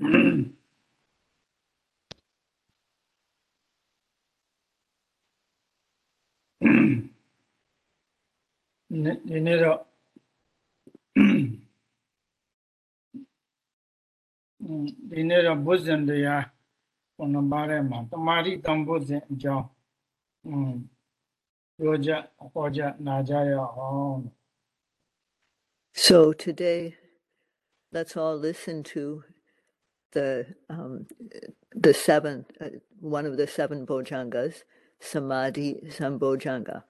ဒီနေ့တော့ဒီနေ့တော့ဘုဇင်တရားပုံနံပါတ်ထဲမှာတမာတိတံဘုဇင်အကြောင်းอืมပြောကြဟောကြနာကြရအောင် So today, let's all listen to the um, the seven uh, one of the seven bojjhangas, samadhi sambojjhanga.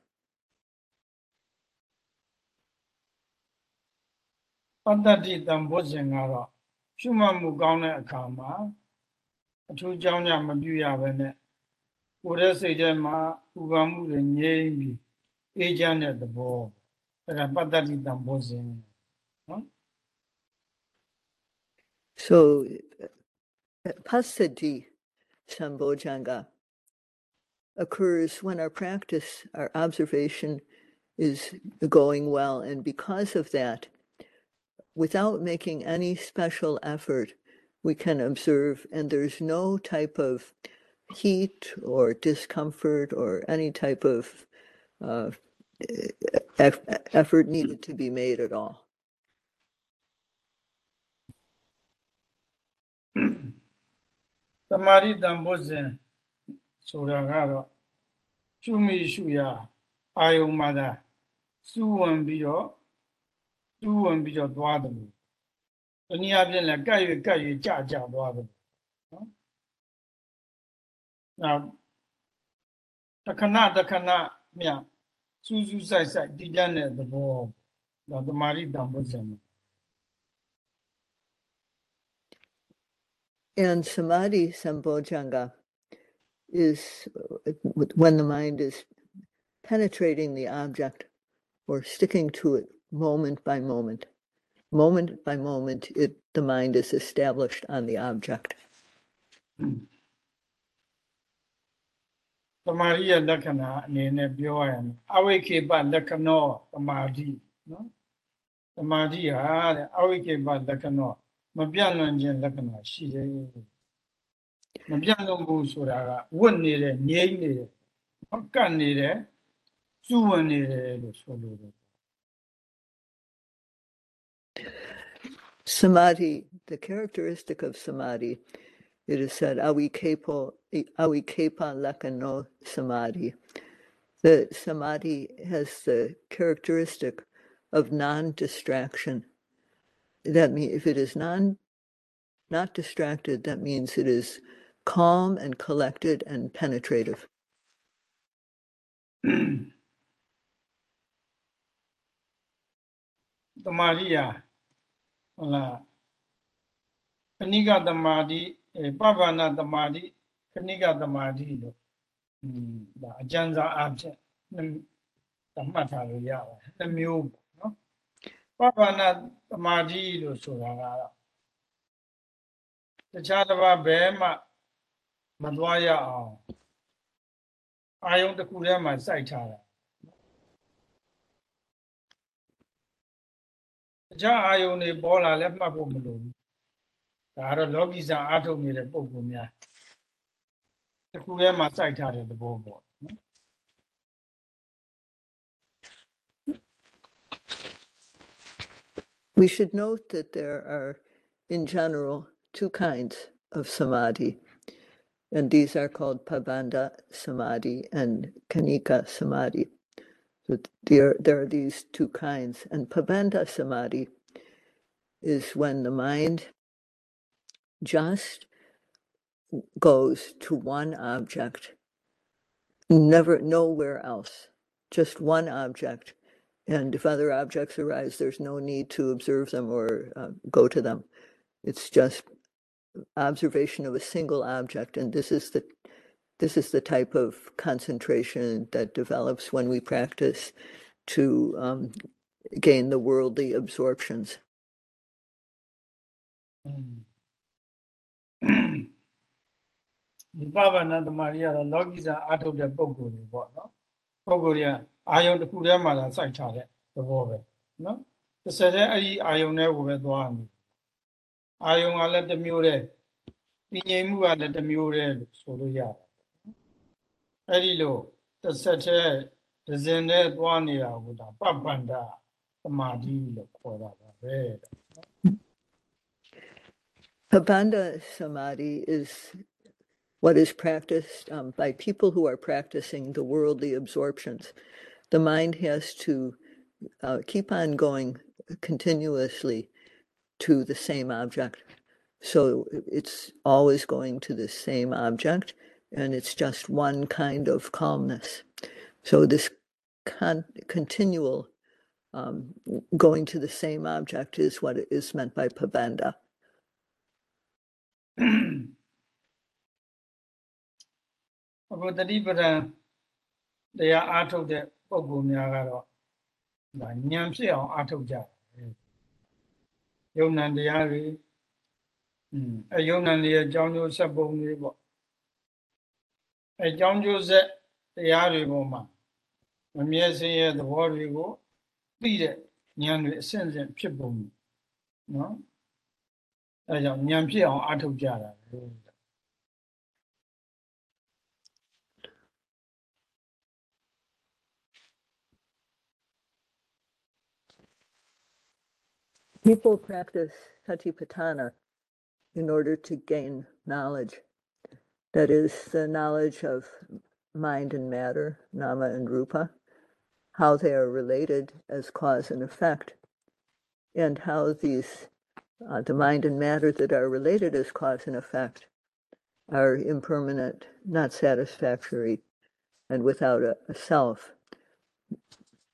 Pandati sambojjhanga, shuma mu gaone akama, atu jangya ma duya bene, ure uga mu re nyemi, e jangya dbo, pandati sambojjhanga. So, uh, Passaddhi Sambojjhanga occurs when our practice, our observation is going well. And because of that, without making any special effort, we can observe, and there's no type of heat or discomfort or any type of uh, effort needed to be made at all. သမာဓိတံဘုဇင်ဆိုတာကတော့ရှုမိရှုရအာယုံမှာသာစူးဝင်ပြီးတော့စူးဝင်ပြီးတော့သွားတယ်လို့တနည်းအားဖြင့်လည်းကပ်၍ကပ်၍ကြာကြာသွားတယ်နော်နောက်တခဏတခဏမြစူးစူးဆိုင်ဆိုင်တည်တတ်တဲ့သဘောဒါသမာဓိတံဘုဇင် And samadhi sambojjhanga is uh, when the mind is penetrating the object or sticking to it moment by moment. Moment by moment, it, the mind is established on the object. သမာဓိရဲ့လက္ခဏာအနေနဲ့ပြောရရင်အဝိခေပလက္ခဏောသမာဓိနော်သမာဓိဟာတဲ့အဝိခေပလက္ခဏော မပြတ်လွန်ခြင်းလက္ခဏာရှိတယ်မပြတ်လွန်ဘူးဆိုတာကဝတ်နေတယ်ငြိမ့်နေတယ်ဟောကတ်နေတယ်စုဝင်နေတယ်လို့ဆိုလိုတယ် Samadhi, the characteristic of samadhi, it is said, awikepo, awikepa lakano samadhi. The samadhi has the characteristic of non-distraction. That means if it is non not distracted, that means it is calm and collected and penetrative. သမာဓိဟာဟုတ်လားခဏိကသမာဓိအဲပပ္ပနာသမာဓိခဏိကသမာဓိလို့อืมဒါအကျဉ်းစားအဖြစ်နှစ်သတ်မှတ်ထားလို့ရပါတယ်တစ်မျိုး ပေါ့နော်ပပ္ပနာသမာဓိလို့ဆိုတာကတော့တခြားတစ်ပါးဘယ်မှမသွားရအောင်အာယုံတစ်ခုထဲမှာစိုက်ထားတာတခြားအာယုံတွေပေါ်လာလဲမှတ်ဖို့မလိုဘူးဒါကတော့လောကီစာအားထုတ်နေတဲ့ပုံပုံများတစ်ခုထဲမှာစိုက်ထားတဲ့သဘောပေါ့ We should note that there are, in general, two kinds of samadhi, and these are called pavanda samadhi and kanika samadhi. So there, there are these two kinds, and pavanda samadhi is when the mind just goes to one object, never nowhere else, just one object. And if other objects arise, there's no need to observe them or uh, go to them. It's just observation of a single object, and this is the this is the type of concentration that develops when we practice to um, gain the worldly absorptions. ဒီပပနာသမารီကတော့လောကီစာအားထုတ်တဲ့ပုံကိုယ်တွေပေါ့နော် ပုံကိုယ်တွေကအာယုံတစ်ခုထဲမှာသာစိုက်ထားတဲ့သဘောပဲနော်တစ်ဆက်တည်းအဲ့ဒီအာယုံထဲကိုပဲသွားနေအာယုံကလည်းတစ်မျိုးတည်းတည်ငြိမ်မှုကလည်းတစ်မျိုးတည်းလို့ဆိုလို့ရတယ်အဲ့ဒီလိုတစ်ဆက်တည်းတစ်စင်တည်းသွားနေတာကိုဒါပပ္ပန္ဒသမာဓိလို့ခေါ်တာပါပဲ Pabanda samadhi is what is practiced um, by people who are practicing the worldly absorptions. The mind has to uh, keep on going continuously to the same object. So it's always going to the same object, and it's just one kind of calmness. So this con- continual um, going to the same object is what is meant by pabanda. ခုတတိပဒံတရားအားထုတ်တဲ့ပုဂ္ဂိုလ်များကတော့ဒါဉာဏ်ဖြစ်အောင်အားထုတ်ကြတယ်ယုံ nant တရားတွေอืมအဲယုံ nant တွေရဲ့အကြောင်းကျိုးဆက်ပုံတွေပေါ့အဲအကြောင်းကျိုးဆက်တရားတွေပေါ်မှာမမြဲစင်းရဲ့သဘောတွေကိုသိတဲ့ဉာဏ်တွေအစဉ်စဉ်ဖြစ်ပုံတွေနော်အဲကြောင့်ဉာဏ်ဖြစ်အောင်အားထုတ်ကြတာ People practice satipatthana in order to gain knowledge. That is the knowledge of mind and matter, nama and rupa, how they are related as cause and effect, and how these, uh, the mind and matter that are related as cause and effect, are impermanent, not satisfactory, and without a, a self.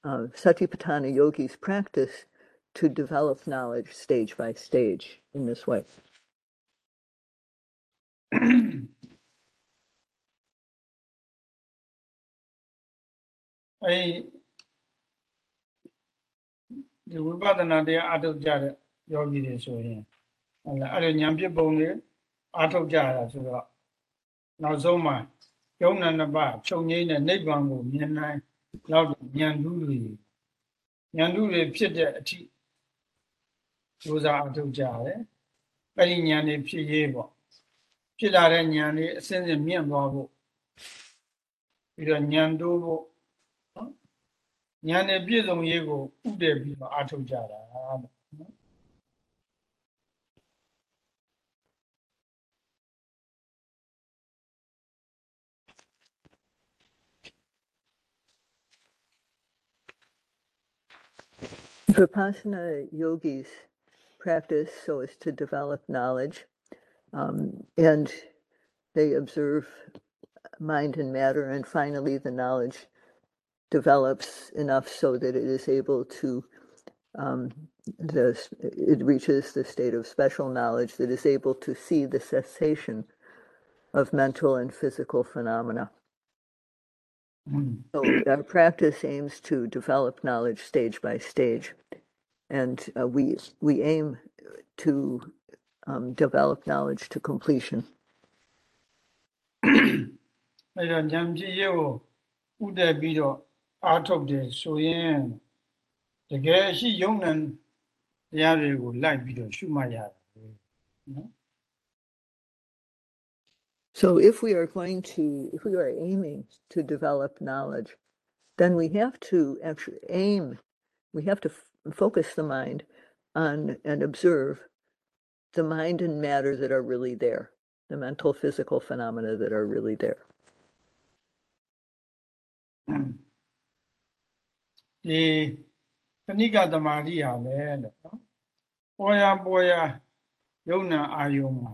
Uh, Satipatthana yogis practice to develop knowledge stage by stage in this way. အဲဒီဝိပဿနာတရားအထုတ်ကြတဲ့ယောဂီတွေဆိုရင်ဟုတ်လားအဲ့လိုဉာဏ်ဖြစ်ပုံတွေအထုတ်ကြရတာဆိုတော့နောက်ဆုံးမှာယုံနာနှစ်ပါးချုပ်ငိမ့်တဲ့နိဗ္ဗာန်ကိုမြင်နိုင်လောက်ဉာဏ်ဓုတွေဉာဏ်ဓုတွေဖြစ်တဲ့အထိ ကြိုးစားအထုတ်ကြရတယ်အဲ့ဒီဉာဏ်တွေဖြစ်ရေးပေါ့ဖြစ်လာတဲ့ဉာဏ်တွေအစဉ်စဉ်မြင့်သွားဖို့ပြီးတော့ဉာဏ်တိုးဖို့ဉာဏ်နဲ့ပြည့်စုံရေးကိုဥတည်ပြီးတော့အားထုတ်ကြတာတဲ့နော် Vipassana yogis practice so as to develop knowledge, um, and they observe mind and matter, and finally the knowledge develops enough so that it is able to um, the, it reaches the state of special knowledge that is able to see the cessation of mental and physical phenomena. So our practice aims to develop knowledge stage by stage, and uh, we we aim to um, develop knowledge to completion. အဲ့တော့ဉာဏ်ပြည့်ရေးကိုဥတည်ပြီးတော့အားထုတ်တယ်ဆိုရင်တကယ်ရှိယုံနံတရားတွေကိုလိုက်ပြီးတော့ရှုမှတ်ရတယ်နော် So if we are going to, if we are aiming to develop knowledge, then we have to actually aim, we have to f- focus the mind on and observe the mind and matter that are really there, the mental physical phenomena that are really there. ဒီခဏိကသမာဓိဟာလေလို့နော်ပေါ်ရပေါ်ရယုံနာအာယုံမှာ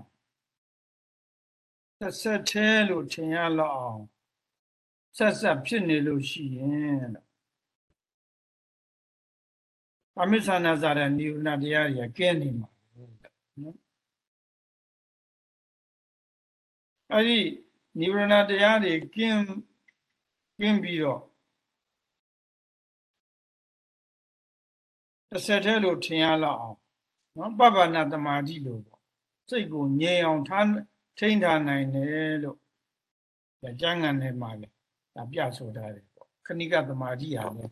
ဆက်ဆက်သေးလို့ထင်ရလောက်အောင်ဆက်ဆက်ဖြစ်နေလို့ရှိရင် လို့အမိသနာဇာရနိဝရဏတရားတွေကကဲနေမှာလို့နော်အဲ့ဒီနိဝရဏတရားတွေကင်းကင်းပြီးတော့တစ်ဆက်တည်းလို့ထင်ရလောက်အောင်နော်ပပ္ပနာတမာတိလို့ပေါ့စိတ်ကိုငြိမ်အောင်ထားထိန်းထားနိုင်တယ်လို့ဒါကျမ်းဂန်ထဲမှာလည်းဒါပြဆိုထားတယ်ပေါ့ခဏိကတမာတိဟာလည်း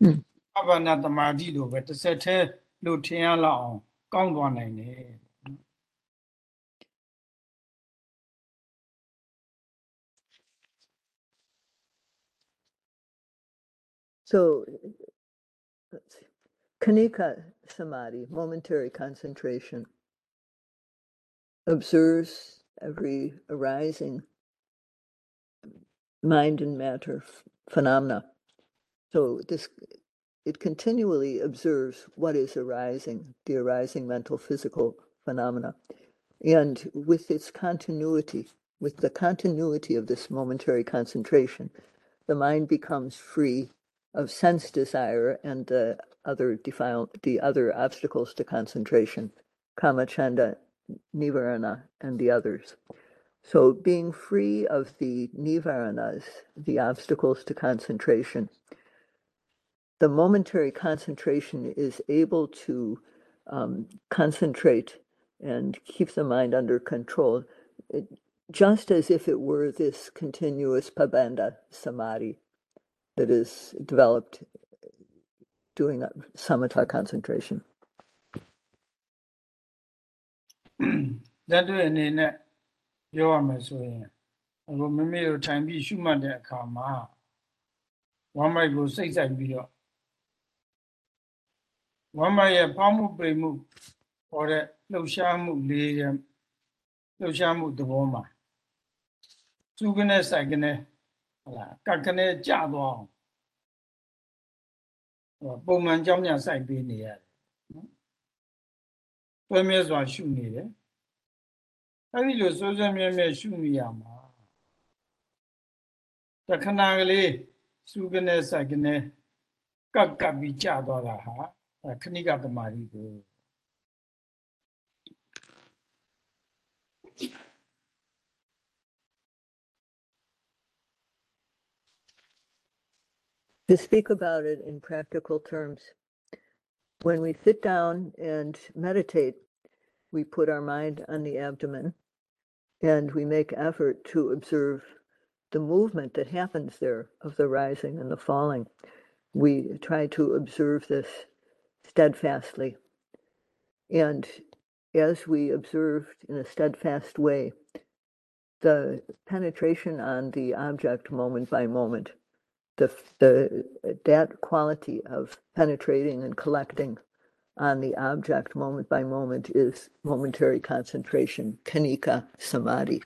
So, Kanika samadhi, momentary concentration, observes every arising mind and matter phenomena. So this it continually observes what is arising, the arising mental physical phenomena. And with its continuity, with the continuity of this momentary concentration, the mind becomes free of sense desire and the other defile the other obstacles to concentration, kama chanda, nivarana, and the others. So being free of the nivaranas, the obstacles to concentration, the momentary concentration is able to um, concentrate and keep the mind under control, it, just as if it were this continuous pabanda samadhi that is developed doing that samatha concentration. လက်တွေ့အနေနဲ့ပြောရမယ်ဆိုရင်အခုမိမိတို့ထိုင်ပြီးရှုမှတ်တဲ့အခါမှာဝမ်းမိုက်ကိုစိတ်ဆိုင်ပြီးတော့ ဝမ်းမိုက်ရဲ့ဖောင်းမှုပိန်မှုဟောတဲ့လှုပ်ရှားမှုလေးရဲ့လှုပ်ရှားမှုသဘောမှာသူကနေစိုက်ကနေဟလာကတ်ကနေကြသွားအောင်ဟောပုံမှန်ကြောင်းညာစိုက်ပေးနေရတယ်နော်တွဲမြဲစွာရှုနေတယ်အဲ့ဒီလိုစိုးစိုးမြဲမြဲရှုနေရမှာတခဏကလေးစုကနေစိုက်ကနေကပ်ကပ်ပြီးကြာသွားတာဟာအဲ့ ခဏိကတမာရီကို To speak about it in practical terms, when we sit down and meditate, we put our mind on the abdomen and we make effort to observe the movement that happens there of the rising and the falling. We try to observe this steadfastly. And as we observed in a steadfast way, the penetration on the object moment by moment, the, the that quality of penetrating and collecting on the object moment by moment is momentary concentration, kanika samadhi.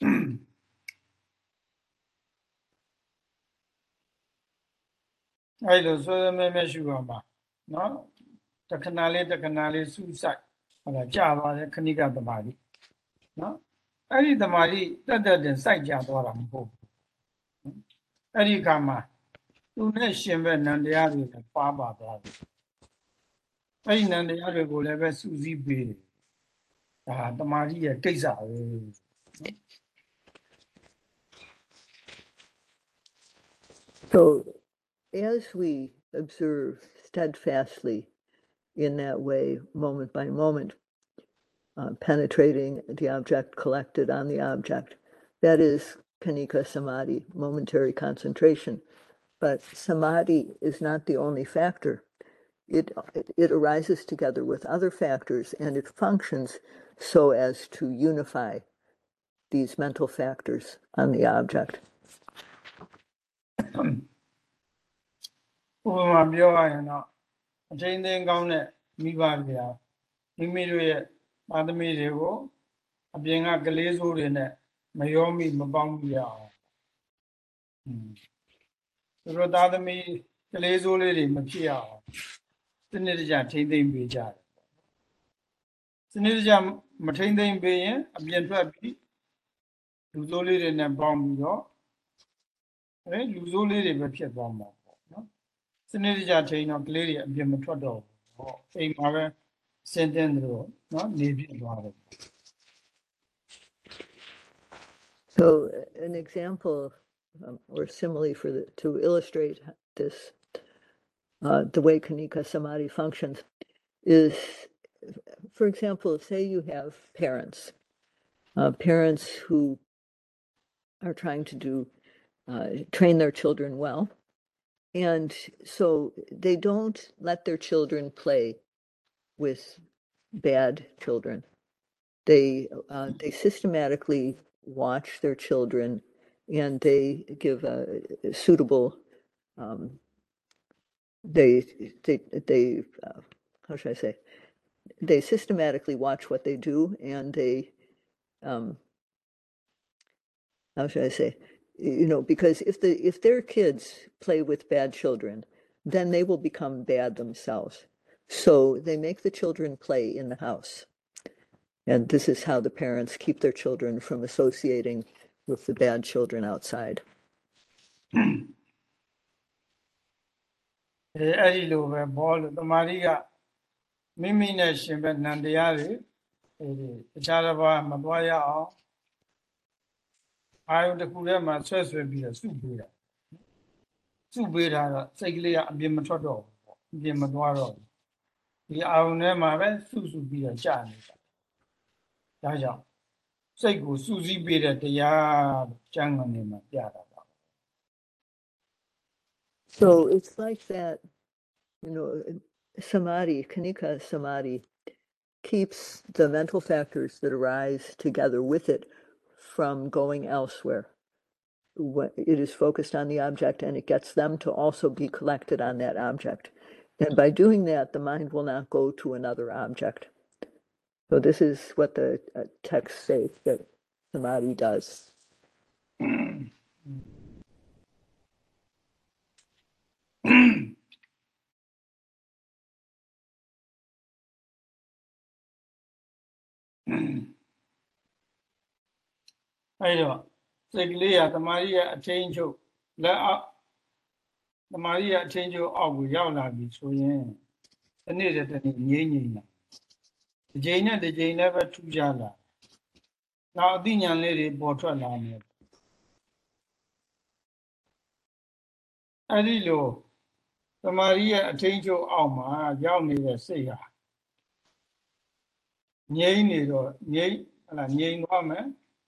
အဲ့လိုစိုးစိုးမြဲမြဲရှုရမှာနော်တခဏလေးတခဏလေးစူးစိုက်ဟုတ်လားကြာသွားတယ်ခဏိကတမာရီနော်အဲ့ဒီတမာရီတက်တက်တင်စိုက်ကြသွားတာမဟုတ်ဘူးအဲ့ဒီအခါမှာသူနဲ့ရှင်ဘက်နန္တရားတွေလည်းပါပါသွားတယ်အဲ့ဒီနန္တရားတွေကိုလည်းပဲစူးစီးပေးတယ်ဒါတမာရီရဲ့ကိစ္စပဲ So, as we observe steadfastly in that way, moment by moment, uh, penetrating the object, collected on the object, that is kanika samadhi, momentary concentration. But samadhi is not the only factor. It, it arises together with other factors and it functions so as to unify these mental factors on the object. ဥပမာပြောရရင်တော့အချိန်သိမ်းကောင်းတဲ့မိဘတွေကမိမိတို့ရဲ့သားသမီးတွေကိုအပြင်ကကလေးစိုးတွေနဲ့မရောမိမပေါင်းမိရအောင်။อืมသူတို့သားသမီးကလေးစိုးလေးတွေမဖြစ်ရအောင်စနစ်တကျထိမ့်သိမ့်ပေးကြတယ်။စနစ်တကျမထိမ့်သိမ့်ပေးရင်အပြင်ထွက်ပြီးလူစိုးလေးတွေနဲ့ပေါင်းပြီးတော့အဲလူစိုးလေးတွေပဲဖြစ်သွားမှာပေါ့နော်။ စနစ်တကျထိမ့်တော့ကလေးတွေအပြင်မထွက်တော့ဘူးပေါ့။အိမ်မှာပဲစင်တင်တယ်လို့နော်နေပြသွားတယ် So, uh, an example um, or simile for the, to illustrate this, uh, the way Kanika Samadhi functions, is, for example, say you have parents, uh, parents who are trying to do uh, train their children well, and so they don't let their children play with bad children. They uh, they systematically watch their children and they give a suitable um, they they they uh, how should I say they systematically watch what they do and they um, how should I say you know because if the if their kids play with bad children then they will become bad themselves so they make the children play in the house and this is how the parents keep their children from associating with the bad children outside အဲအဲ့ဒီလိုပဲဘောလို့တမာရီကမိမိနဲ့ရှင်ပဲနန္တရားတွေအဲဒီတခြားတစ်ပါးမသွားရအောင် အာယုတစ်ခုထဲမှာဆွဲဆွဲပြီးတော့စုပေးတာစုပေးတာတော့စိတ်ကလေးကအပြင်မထွက်တော့ဘူးပေါ့အပြင်မသွားတော့ဘူးဒီအာယုထဲမှာပဲစုစုပြီးတော့ကြာနေတာဒါကြောင့်စိတ်ကိုစူးစီးပေးတဲ့တရားလို့ကျမ်းဂန်တွေမှာပြတာပါ So it's like that, you know, samadhi, kanika samadhi, keeps the mental factors that arise together with it from going elsewhere. It is focused on the object and it gets them to also be collected on that object. And by doing that, the mind will not go to another object. So this is what the uh, text says that samadhi does. အဲ့တော့စိတ်ကလေးကတမာရီရဲ့အချင်းချုပ်လက်အောက်တမာရီရဲ့အချင်းချုပ်အောက်ကိုရောက်လာပြီဆိုရင်ဒီနေ့တည်းတည်းငြိမ့်ငြိမ့်လာဒီချိန်နဲ့ဒီချိန်လည်းပဲထူးခြားလာနောက်အသိဉာဏ်လေးတွေပေါ်ထွက်လာမယ်အဲ့ဒီလိုတမာရီရဲ့အချင်းချုပ်အောက်မှာရောက်နေတဲ့စိတ်ဟာငြိမ့်နေတော့ငြိမ့်ဟလာငြိမ့်သွားမယ်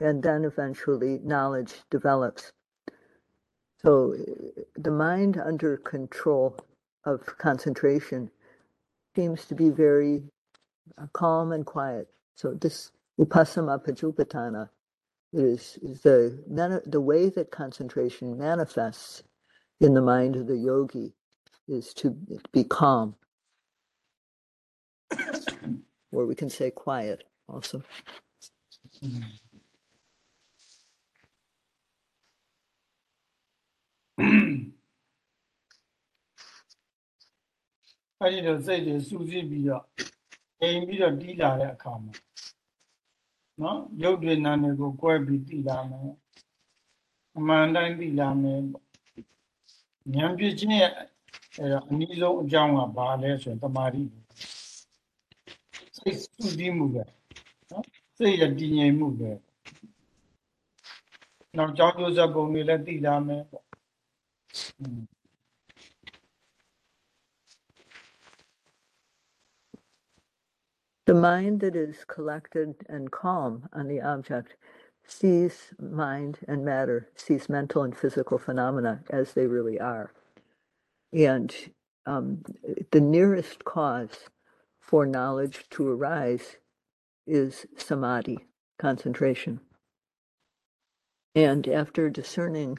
And then eventually knowledge develops. So the mind under control of concentration seems to be very uh, calm and quiet. So this upasama pajupatana is, is the the way that concentration manifests in the mind of the yogi is to be calm, or we can say quiet also. အဲ့ဒီတော့စိတ်တွေစူးစီးပြီးတော့အိမ်ပြီးတော့တီးလာတဲ့အခါမှာနော်ရုပ်တွေနာမ်တွေကိုကွဲပြီးတီးလာမယ်အမှန်တိုင်းတီးလာမယ်ပေါ့ဉာဏ်ပြည့်ခြင်းရဲ့အဲ့တော့အနည်းဆုံးအကြောင်းကဘာလဲဆိုရင်တမာတိစိတ်စူးစီးမှုပဲနော်စိတ်ရတည်ငြိမ်မှုပဲနောက်ကြောင်းကျိုးဆက်ပုံတွေလည်းတီးလာမယ်ပေါ့ The mind that is collected and calm on the object sees mind and matter, sees mental and physical phenomena as they really are. And um, the nearest cause for knowledge to arise is samadhi, concentration. And after discerning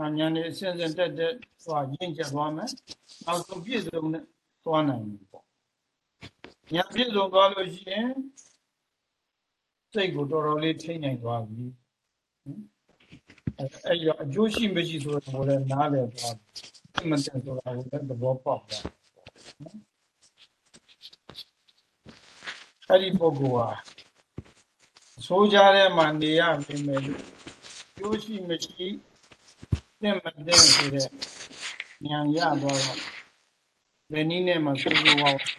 ဉာဏ်နေအစဉ်စဉ်တက်တက်သွားရင့်ကျက်သွားမယ်။နောက်ဆုံးပြည့်စုံနဲ့သွားနိုင်ပြီပေါ့။ဉာဏ်ပြည့်စုံသွားလို့ရှိရင်စိတ်ကိုတော်တော်လေးထိနိုင်သွားပြီ။အဲအဲ့တော့အကျိုးရှိမရှိဆိုတာကိုလည်းနားလည်သွားတယ်မတင်ဆိုတာကိုလည်းသဘောပေါက်သွားနော်အဲ့ဒီပုဂ္ဂိုလ်ဟာဆိုးကြတဲ့မှာနေရပြီမယ်လို့ကျိုးရှိမရှိ သင်မတင်ဆိုတဲ့ဉာဏ်ရသွားတော့ဘယ်နည်းနဲ့မှဆိုးဆိုးဝါးဝါ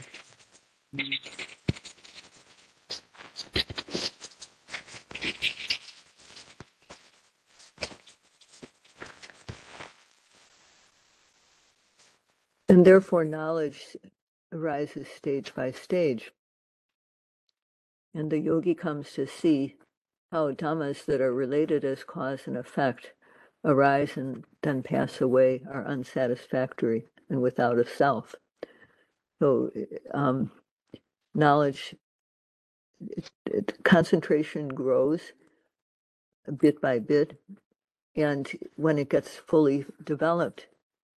And therefore, knowledge arises stage by stage. And the yogi comes to see how dhammas that are related as cause and effect arise and then pass away, are unsatisfactory and without a self. So, um, knowledge, it, it, concentration grows bit by bit. And when it gets fully developed,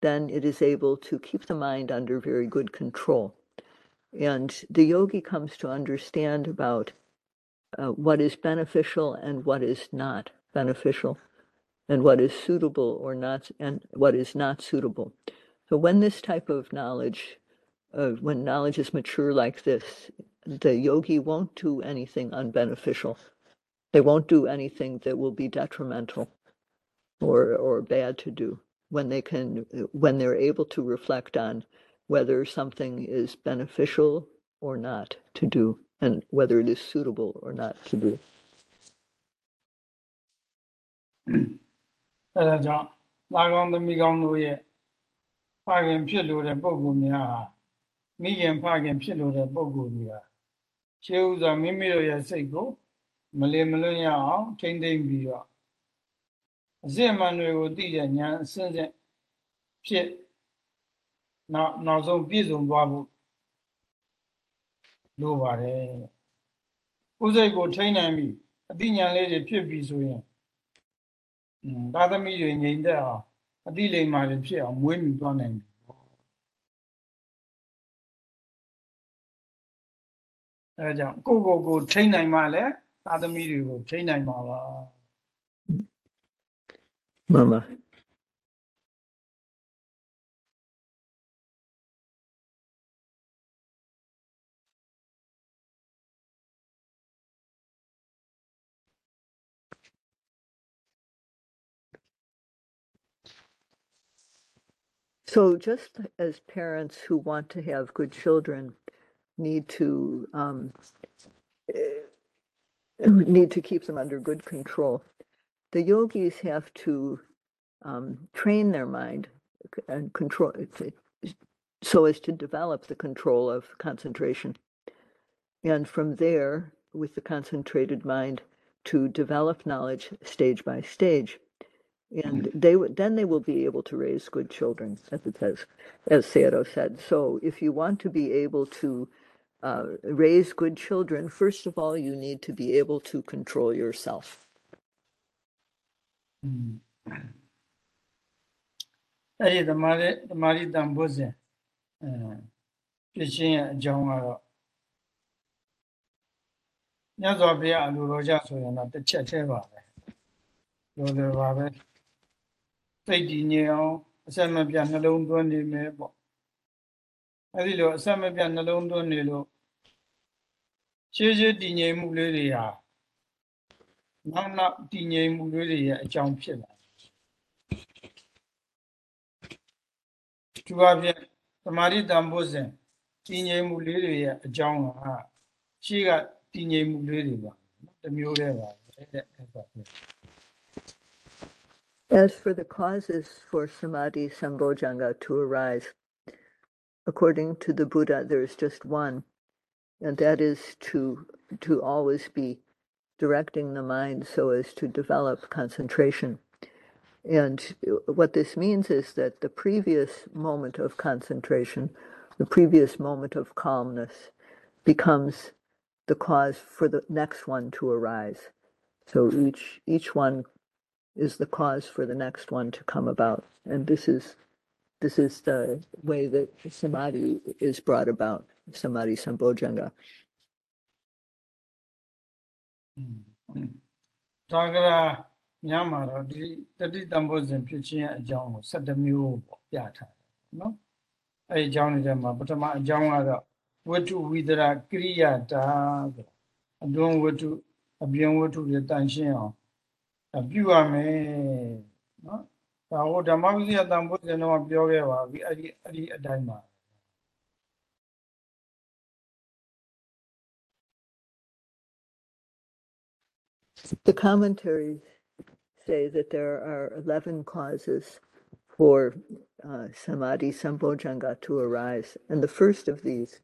then it is able to keep the mind under very good control. And the yogi comes to understand about uh, what is beneficial and what is not beneficial, and what is suitable or not, and what is not suitable. So when this type of knowledge, uh, when knowledge is mature like this, the yogi won't do anything unbeneficial. They won't do anything that will be detrimental or or bad to do when they can when they're able to reflect on whether something is beneficial or not to do and whether it is suitable or not to do အဲဒါကြောင့်လာကောင်းသမီးကောင်းတို့ရဲ့ဖခင်ဖြစ်လို့တဲ့ပုံကူများဟာမိခင်ဖခင်ဖြစ်လို့တဲ့ပုံကူတွေဟာရှေးဥစွာမိမိတို့ရဲ့စိတ်ကိုမလင်မလွတ်ရအောင်ထိမ့်သိမ့်ပြီးတော့အစစ်အမှန်တွေကိုသိတဲ့ဉာဏ်အစဉ်စဉ်ဖြစ်နောက်နောက်ဆုံးပြည့်စုံသွားဖို့လိုပါတယ်ကိုယ်စိတ်ကိုထိန်းနိုင်ပြီအသိဉာဏ်လေးတွေဖြစ်ပြီဆိုရင်อืม သာသမီတွေငြိမ်သက်အောင်အတိလိမ္မာတွေဖြစ်အောင်မွေးမြူသွားနိုင်တယ်အဲဒါကြောင့်ကိုယ့်ကိုယ်ကိုထိန်းနိုင်မှလည်းသာသမီတွေကိုထိန်းနိုင်မှာပါ mama So, just as parents who want to have good children need to um, eh, need to keep them under good control, the yogis have to um, train their mind and control so as to develop the control of concentration. And from there, with the concentrated mind, to develop knowledge stage by stage. And they then they will be able to raise good children, as it says, as Sayadaw said. So if you want to be able to uh, raise good children, first of all, you need to be able to control yourself. Mm. အဲ့ဒီဓမ္မရဓမ္မရတန်ဖိုးစဉ်အဲဖြစ်ခြင်းရဲ့အကြောင်းကတော့မြတ်စွာဘုရားအလိုတော်ကြဆိုရင်တော့တစ်ချက်သေးပါပဲလိုလိုပါပဲ စိတ်တည်ငြိမ်အောင်အဆက်မပြတ်နှလုံးသွင်းနေမယ်ပေါ့အဲ့ဒီလိုအဆက်မပြတ်နှလုံးသွင်းနေလို့ရှေးရှေးတည်ငြိမ်မှုလေးတွေဟာနောက်နောက်တည်ငြိမ်မှုလေးတွေရဲ့အကြောင်းဖြစ်လာသူအပြင်သမာဓိတန်ဖို့စဉ်တည်ငြိမ်မှုလေးတွေရဲ့အကြောင်းကရှေးကတည်ငြိမ်မှုလေးတွေပါတစ်မျိုးတည်းပါပဲတဲ့အဲ့ဒါပဲ As for the causes for samadhi sambojjhanga to arise, according to the Buddha, there is just one, and that is to to always be directing the mind so as to develop concentration. And what this means is that the previous moment of concentration, the previous moment of calmness, becomes the cause for the next one to arise. So each each one is the cause for the next one to come about. And this is this is the way that samadhi is brought about, samadhi sambojjhanga. Tagara Yamara Tati Tambozin Pichin a John Sadamu No? A John Jama, but a Ada. What to withra Kriyata? I don't want to, I. The commentaries say that there are 11 causes for uh, samadhi sambojjhanga to arise. And the first of these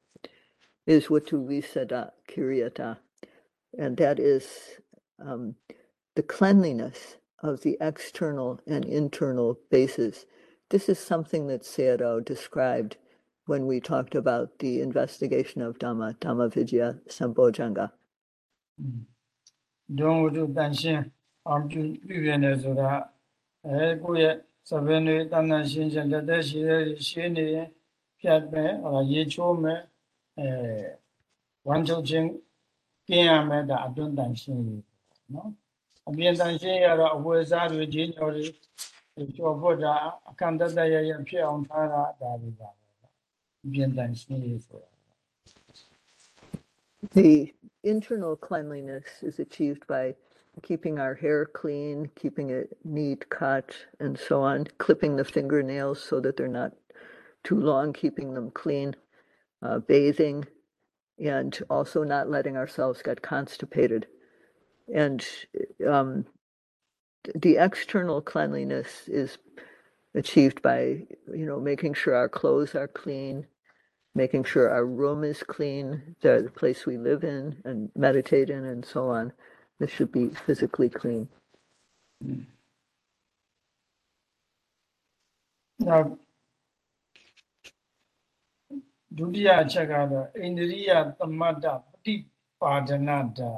is vatthu visada kiriyata, and that is um, the cleanliness of the external and internal bases. This is something that Sayadaw described when we talked about the investigation of Dhamma, Dhamma Vijaya Sambojjhanga. Mm. ဒုံဝတ္တတန်ရှင်းအောင်ပြုပြုရနေဆိုတာအဲကိုယ့်ရဲ့သဘင်တွေတန်တန်ရှင်းရှင်းလက်သက်ရှိတဲ့ရှင်းနေရင်ဖြတ်မယ်ရေချိုးမယ်အဲဝမ်းထုတ်ခြင်းကျင်းရမယ်ဒါအတွန်းတန်ရှင်းနေနော် အပြင်တန်ရှင်းရတော့အဝယ်စားတွေဂျင်းညော်တွေကျော်ဖို့တာအခန့်တတရရဖြစ်အောင်ထားတာဒါတွေပါပဲအပြင်တန်ရှင်းရေးဆိုတာ The internal cleanliness is achieved by keeping our hair clean, keeping it neat cut, and so on, clipping the fingernails so that they're not too long, keeping them clean, uh, bathing, and also not letting ourselves get constipated. And um, the external cleanliness is achieved by, you know, making sure our clothes are clean, making sure our room is clean, the, the place we live in and meditate in, and so on. This should be physically clean. နောက်ဒုတိယအချက်ကတော့အိန္ဒြိယသမတ္တပฏิပါဒနာတာ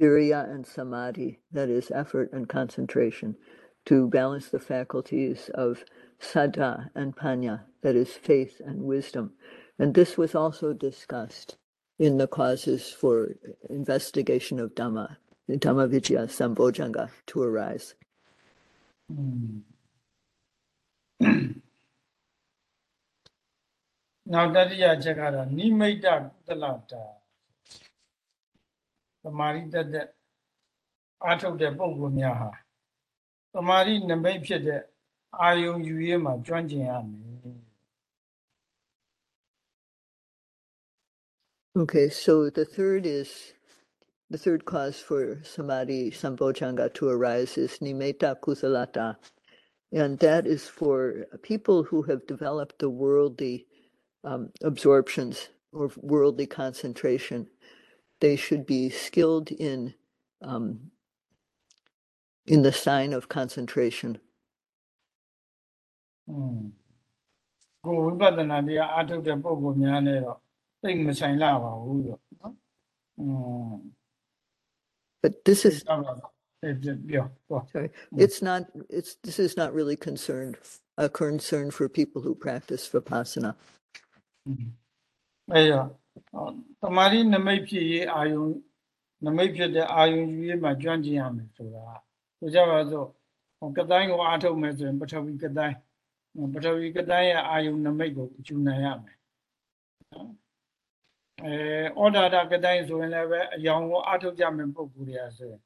virya and samadhi, that is, effort and concentration, to balance the faculties of sadha and panya, that is, faith and wisdom. And this was also discussed in the causes for investigation of Dhamma, the Dhamma Vijaya Sambojjhanga to arise. Mm. နောက်တတိယချက်ကတော့နိမိတ်တသလတာ Okay, so the third is the third cause for samadhi sambojjhanga to arise is nimitta kusalata, and that is for people who have developed the worldly um, absorptions or worldly concentration. They should be skilled in um, in the sign of concentration. อืมကိုဝိပဿနာတရားအာထုတ်တဲ့ပုံကိုများနဲ့တော့သိမဆိုင်လာပါဘူးလို့နော်อืม But this is အဲ့ဒါအဲ့ပြောပြော sorry, Mm. it's not it's this is not really concerned a concern for people who practice vipassana. အဲ့တော့ တမာရီနမိတ်ဖြစ်ရေးအာယုံနမိတ်ဖြစ်တဲ့အာယုံယူရေးမှာကျွမ်းကျင်ရမယ်ဆိုတာဆိုကြပါစို့ဟိုကတိုင်းကိုအာထုတ်မယ်ဆိုရင်ပထဝီကတိုင်းပထဝီကတိုင်းရဲ့အာယုံနမိတ်ကိုကျူနိုင်ရမယ်နော်အဲဩဒါဒကတိုင်းဆိုရင်လည်းပဲအယောင်ကိုအာထုတ်ကြမယ်ပုံကူရဆိုရင်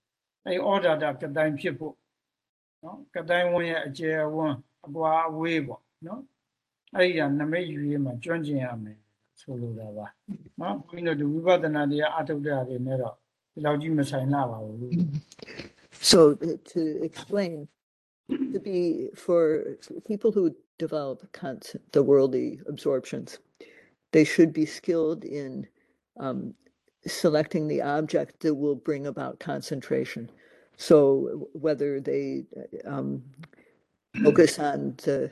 အဲဩဒါဒကတိုင်းဖြစ်ဖို့နော်ကတိုင်းဝန်းရဲ့အကျယ်ဝန်းအကွာအဝေးပေါ့နော်အဲ့ဒီကနမိတ်ယူရေးမှာကျွမ်းကျင်ရမယ် So to explain to be for people who develop the worldly absorptions they should be skilled in um, selecting the object that will bring about concentration. So whether they um, focus on the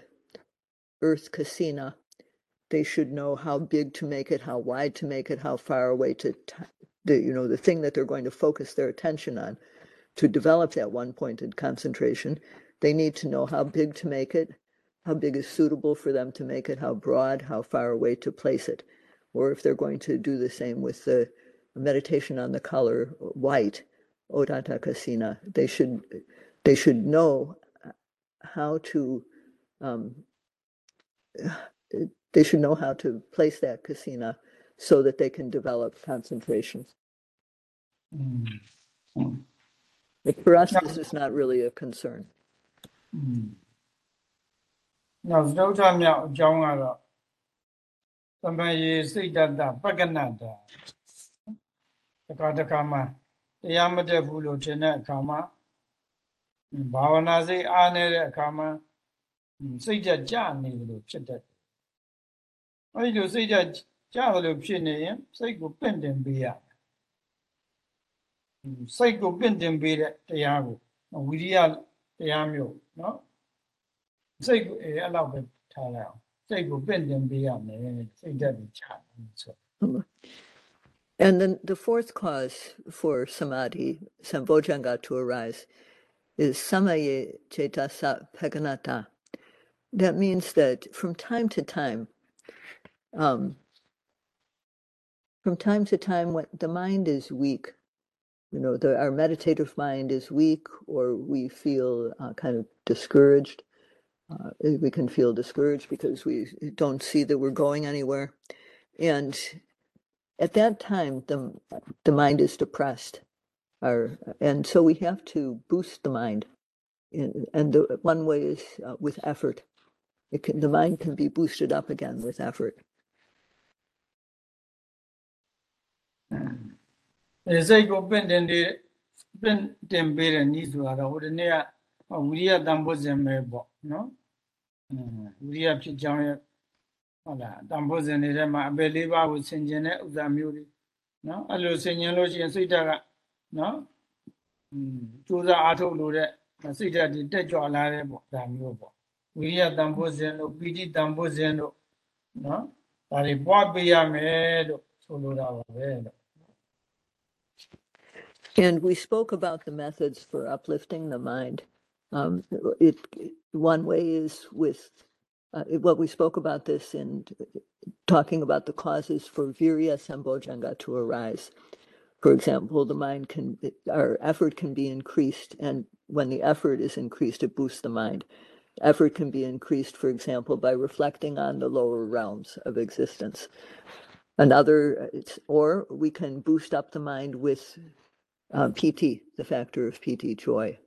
earth kasina they should know how big to make it, how wide to make it, how far away to the you know the thing that they're going to focus their attention on to develop that one pointed concentration. They need to know how big to make it, how big is suitable for them to make it, how broad, how far away to place it. Or if they're going to do the same with the meditation on the color white, Odanta Kasina, they should they should know how to um, they should know how to place that kasina so that they can develop concentrations. For us, this is not really a concern. Mm. Now, no time now, John. Somebody is the Paganada. The Katakama. The Yamada Hulu Tina Kama. Bawanazi Anne Kama. Mm, Say that John needed to check that. And then the fourth cause for samadhi, sambojjhanga to arise, is samaye chetasa paganata. That means that from time to time, um, from time to time, when the mind is weak, you know, the, our meditative mind is weak, or we feel uh, kind of discouraged. Uh, we can feel discouraged because we don't see that we're going anywhere. And at that time, the, the mind is depressed. Our, and so we have to boost the mind. In- And the, one way is uh, with effort. Can, the mind can be boosted up again with effort. အဲစိတ်ကိုပင့်တင်တဲ့ပင့်တင်ပေးတဲ့ဤဆိုတာတော့ဟိုဒီနေ့ကဝိရိယတန်ဖိုးစဉ်ပဲပေါ့နော်အင်းဝိရိယဖြစ်ကြောင်းရဲ့ဟုတ်လားတန်ဖိုးစဉ်တွေထဲမှာအပယ်လေးပါးကိုဆင်ခြင်တဲ့ဥစ္စာမျိုးတွေနော်အဲ့လိုဆင်ခြင်လို့ရှိရင်စိတ်ဓာတ်ကနော်อืมကြိုးစားအားထုတ်လို့တဲ့စိတ်ဓာတ်တွေတက်ကြွလာတဲ့ပေါ့ဒါမျိုးပေါ့ဝိရိယတန်ဖိုးစဉ်တို့ပီတိတန်ဖိုးစဉ်တို့နော်ဒါတွေပွားပေးရမယ်လို့ဆိုလိုတာပါပဲလို့ And we spoke about the methods for uplifting the mind. Um, it one way is with uh, what we spoke about this in talking about the causes for virya sambojjhanga to arise. For example, the mind can our effort can be increased, and when the effort is increased, it boosts the mind. Effort can be increased, for example, by reflecting on the lower realms of existence. Another, it's, or we can boost up the mind with um, uh, piti, the factor of piti joy.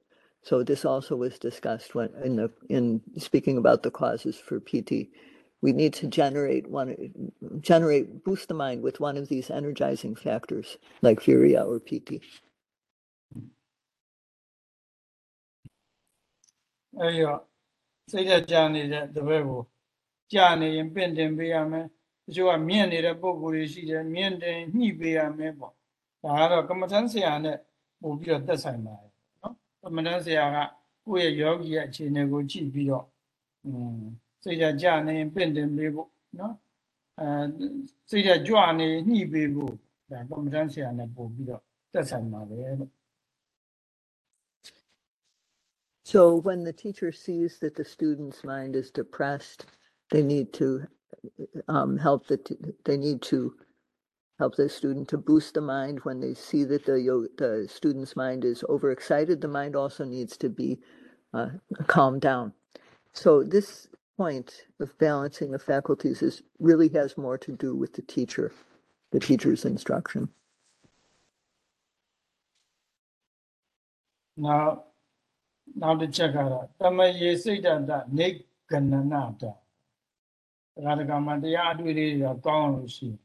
So this also was discussed when, in the in speaking about the causes for piti. We need to generate one, generate boost the mind with one of these energizing factors like virya or piti. Hey, စိတ်သက်ကြာနေတဲ့တပည့်ကိုကြာနေရင်ပင့်တင်ပေးရမယ်။တချို့ကမြင့်နေတဲ့ပုံကိုယ်တွေရှိတယ်မြင့်တင်ညှိပေးရမယ်ပေါ့။ ဒါကတော့ကမ္မထမ်းဆရာနဲ့ပို့ပြီးတော့သက်ဆိုင်ပါတယ်နော်ကမ္မထမ်းဆရာကကိုယ့်ရဲ့ယောဂီရဲ့အခြေအနေကိုကြည့်ပြီးတော့อืมစိတ်သက်ကြနေရင်ပင့်တင်ပေးဖို့နော်အဲစိတ်သက်ကြွနေရင်ညှိပေးဖို့ဒါကမ္မထမ်းဆရာနဲ့ပို့ပြီးတော့သက်ဆိုင်ပါတယ်လို့ So when the teacher sees that the student's mind is depressed, they need to um, help the t- they need to help the student to boost the mind. When they see that the yo- the student's mind is overexcited, the mind also needs to be uh, calmed down. So this point of balancing the faculties is really has more to do with the teacher, the teacher's instruction. Now, now the check out. Tama ye say that that Nick Gananata. ဒါကကမှတရားအတွေ့လေးတွေကကောင်းလို့ရှိရင်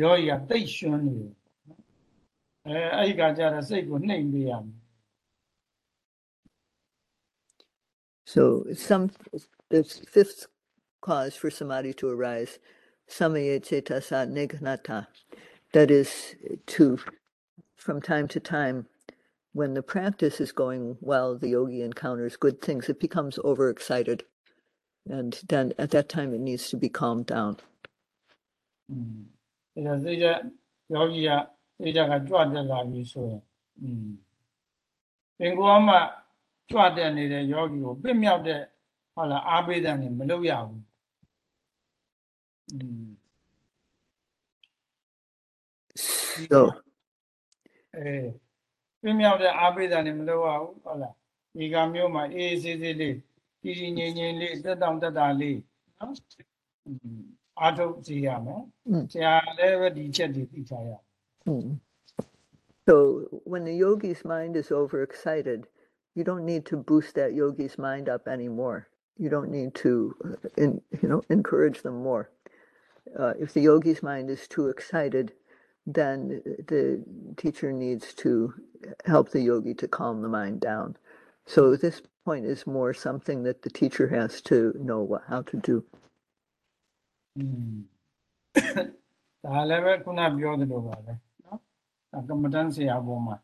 ယောဂီကတိတ်ရွှန်းနေတယ်အဲအဲ့ဒီကကြတော့စိတ်ကိုနှိမ်ပေးရမယ် So some the fifth cause for samadhi to arise, samaya cetasa nignata, that is to from time to time when the practice is going well, the yogi encounters good things, it becomes overexcited. And then at that time, it needs to be calmed down. อืม ဒါစိတ်ဓာတ်ယောဂီကစိတ်ဓာတ်ကကြွတက်လာပြီဆိုရင်อืมပင်ကောမှကြွတက်နေတဲ့ယောဂီကိုပြစ်မြောက်တဲ့ဟုတ်လားအားပေးတဲ့နေမလုပ်ရဘူးอืม So, အဲပြင်းမြောက်တဲ့အားပေးတာနေမလုပ်ရဘူးဟုတ်လားဒီကမျိုးမှာအေးအေးဆေးဆေးလေးကြီးကြီးငြိမ်ငြိမ်လေးတက်တောင့်တက်တာလေးနော်อืม အားထုတ်ကြည့်ရမယ် mm, ဆရာလည်းပဲဒီချက်တွေသိချရအောင် mm. so when the yogi's mind is overexcited, you don't need to boost that yogi's mind up anymore. You don't need to, uh, in, you know, encourage them more. Uh, if the yogi's mind is too excited, then the teacher needs to help the yogi to calm the mind down. So this point is more something that the teacher has to know what, how to do. อืมဒါလည်းပဲခုနပြောသလိုပါပဲနော်ဒါကမ္မဋ္ဌာန်းဆရာပေါ်မှာ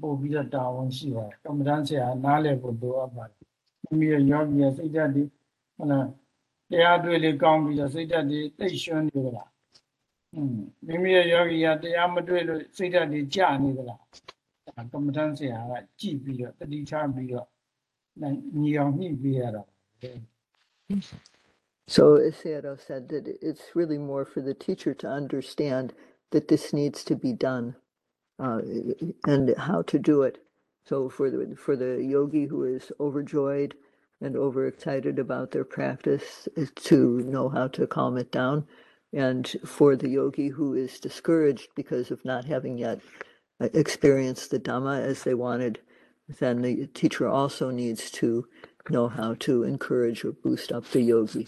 ပို့ပြီးတော့တာဝန်ရှိပါတယ်ကမ္မဋ္ဌာန်းဆရာနားလည်ဖို့လိုအပ်ပါတယ်မိမိရဲ့ယောဂီရဲ့စိတ်ဓာတ်ဒီဟုတ်လားတရားတွေ့လေကောင်းပြီးတော့စိတ်ဓာတ်ဒီတိတ်ရွှန်းနေကြလားอืมမိမိရဲ့ယောဂီကတရားမတွေ့လို့စိတ်ဓာတ်ဒီကျနေကြလားဒါကမ္မဋ္ဌာန်းဆရာကကြည့်ပြီးတော့တတိချပြီးတော့ညီအောင်ညှိပေးရတာပဲ So Sayadaw said that it's really more for the teacher to understand that this needs to be done uh, and how to do it. So for the for the yogi who is overjoyed and overexcited about their practice, to know how to calm it down, and for the yogi who is discouraged because of not having yet uh, experienced the Dhamma as they wanted, then the teacher also needs to know how to encourage or boost up the yogi.